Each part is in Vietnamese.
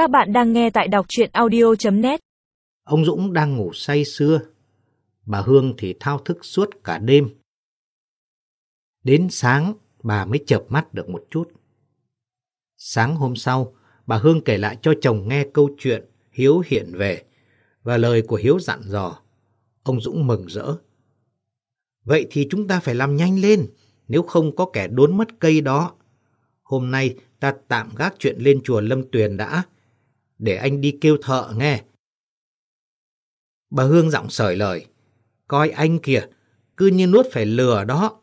Các bạn đang nghe tại đọc truyện audio.net Ông Dũng đang ngủ say sưa. Bà Hương thì thao thức suốt cả đêm. Đến sáng, bà mới chợp mắt được một chút. Sáng hôm sau, bà Hương kể lại cho chồng nghe câu chuyện Hiếu hiện về và lời của Hiếu dặn dò. Ông Dũng mừng rỡ. Vậy thì chúng ta phải làm nhanh lên, nếu không có kẻ đốn mất cây đó. Hôm nay ta tạm gác chuyện lên chùa Lâm Tuyền đã, để anh đi kêu thợ nghe. Bà Hương giọng sởi lời, coi anh kìa, cứ như nuốt phải lừa đó.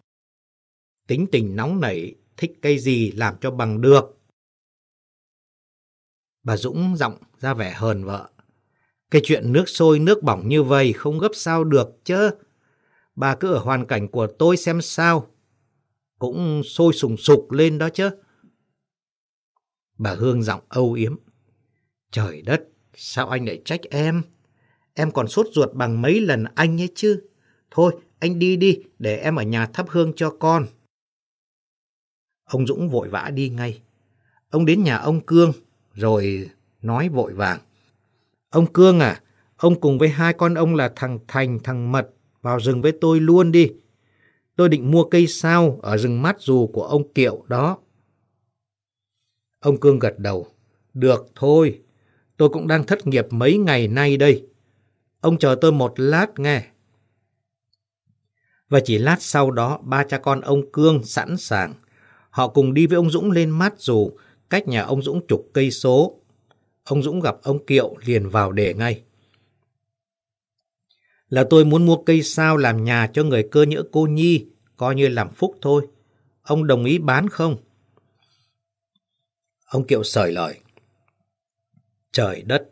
Tính tình nóng nảy, thích cây gì làm cho bằng được. Bà Dũng giọng ra vẻ hờn vợ. Cái chuyện nước sôi nước bỏng như vậy không gấp sao được chứ. Bà cứ ở hoàn cảnh của tôi xem sao. Cũng sôi sùng sục lên đó chứ. Bà Hương giọng âu yếm. Trời đất, sao anh lại trách em? Em còn sốt ruột bằng mấy lần anh ấy chứ. Thôi, anh đi đi, để em ở nhà thắp hương cho con. Ông Dũng vội vã đi ngay. Ông đến nhà ông Cương, rồi nói vội vàng. Ông Cương à, ông cùng với hai con ông là thằng Thành, thằng Mật vào rừng với tôi luôn đi. Tôi định mua cây sao ở rừng mát dù của ông Kiệu đó. Ông Cương gật đầu. Được thôi, tôi cũng đang thất nghiệp mấy ngày nay đây. Ông chờ tôi một lát nghe. Và chỉ lát sau đó, ba cha con ông Cương sẵn sàng. Họ cùng đi với ông Dũng lên mát dù, cách nhà ông Dũng chục cây số. Ông Dũng gặp ông Kiệu liền vào để ngay. Là tôi muốn mua cây sao làm nhà cho người cơ nhỡ cô Nhi, coi như làm phúc thôi. Ông đồng ý bán không? Ông Kiệu sởi lời. Trời đất,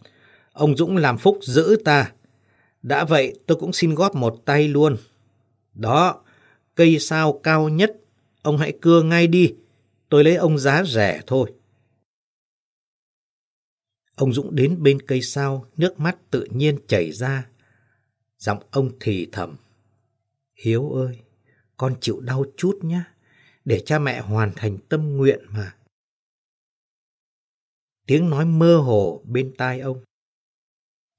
ông Dũng làm phúc giữ ta. Đã vậy tôi cũng xin góp một tay luôn. Đó, cây sao cao nhất, ông hãy cưa ngay đi, tôi lấy ông giá rẻ thôi. Ông Dũng đến bên cây sao, nước mắt tự nhiên chảy ra. Giọng ông thì thầm. Hiếu ơi, con chịu đau chút nhé, để cha mẹ hoàn thành tâm nguyện mà. Tiếng nói mơ hồ bên tai ông.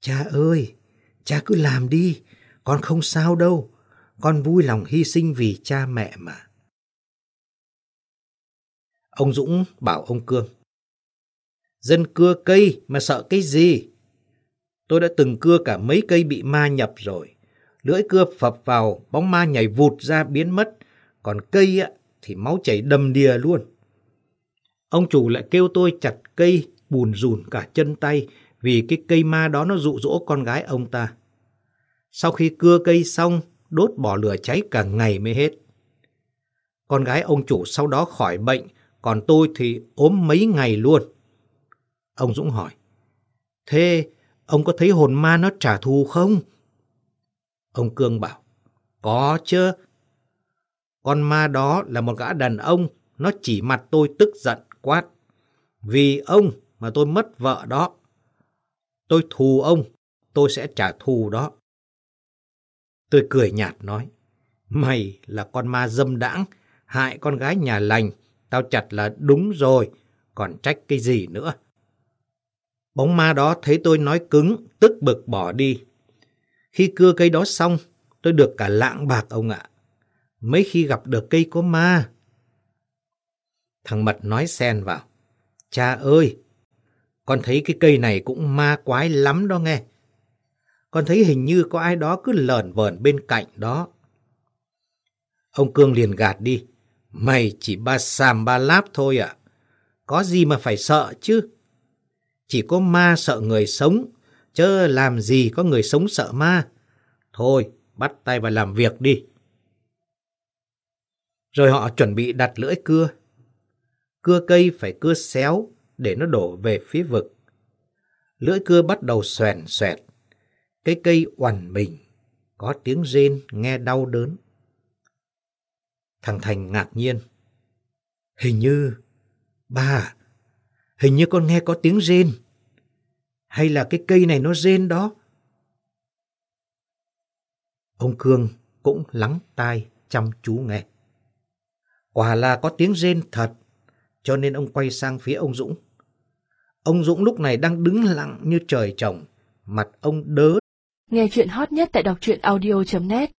Cha ơi, cha cứ làm đi, con không sao đâu, con vui lòng hy sinh vì cha mẹ mà. Ông Dũng bảo ông Cương. Dân cưa cây mà sợ cái gì? Tôi đã từng cưa cả mấy cây bị ma nhập rồi. Lưỡi cưa phập vào, bóng ma nhảy vụt ra biến mất. Còn cây á, thì máu chảy đầm đìa luôn. Ông chủ lại kêu tôi chặt cây, bùn rùn cả chân tay vì cái cây ma đó nó dụ dỗ con gái ông ta. Sau khi cưa cây xong, đốt bỏ lửa cháy cả ngày mới hết. Con gái ông chủ sau đó khỏi bệnh, còn tôi thì ốm mấy ngày luôn. Ông Dũng hỏi, thế ông có thấy hồn ma nó trả thù không? Ông Cương bảo, có chứ. Con ma đó là một gã đàn ông, nó chỉ mặt tôi tức giận quát. Vì ông mà tôi mất vợ đó. Tôi thù ông, tôi sẽ trả thù đó. Tôi cười nhạt nói, mày là con ma dâm đãng, hại con gái nhà lành, tao chặt là đúng rồi, còn trách cái gì nữa. Bóng ma đó thấy tôi nói cứng, tức bực bỏ đi. Khi cưa cây đó xong, tôi được cả lạng bạc ông ạ. Mấy khi gặp được cây có ma. Thằng Mật nói xen vào. Cha ơi, con thấy cái cây này cũng ma quái lắm đó nghe. Con thấy hình như có ai đó cứ lờn vờn bên cạnh đó. Ông Cương liền gạt đi. Mày chỉ ba xàm ba láp thôi ạ. Có gì mà phải sợ chứ? Chỉ có ma sợ người sống, chớ làm gì có người sống sợ ma. Thôi, bắt tay vào làm việc đi. Rồi họ chuẩn bị đặt lưỡi cưa. Cưa cây phải cưa xéo để nó đổ về phía vực. Lưỡi cưa bắt đầu xoèn xoẹt. Cái cây oằn mình, có tiếng rên nghe đau đớn. Thằng Thành ngạc nhiên. Hình như... Ba, à, hình như con nghe có tiếng rên. Hay là cái cây này nó rên đó? Ông Cương cũng lắng tai chăm chú nghe. Quả là có tiếng rên thật, cho nên ông quay sang phía ông Dũng. Ông Dũng lúc này đang đứng lặng như trời trồng, mặt ông đớ. Nghe chuyện hot nhất tại đọc truyện audio.net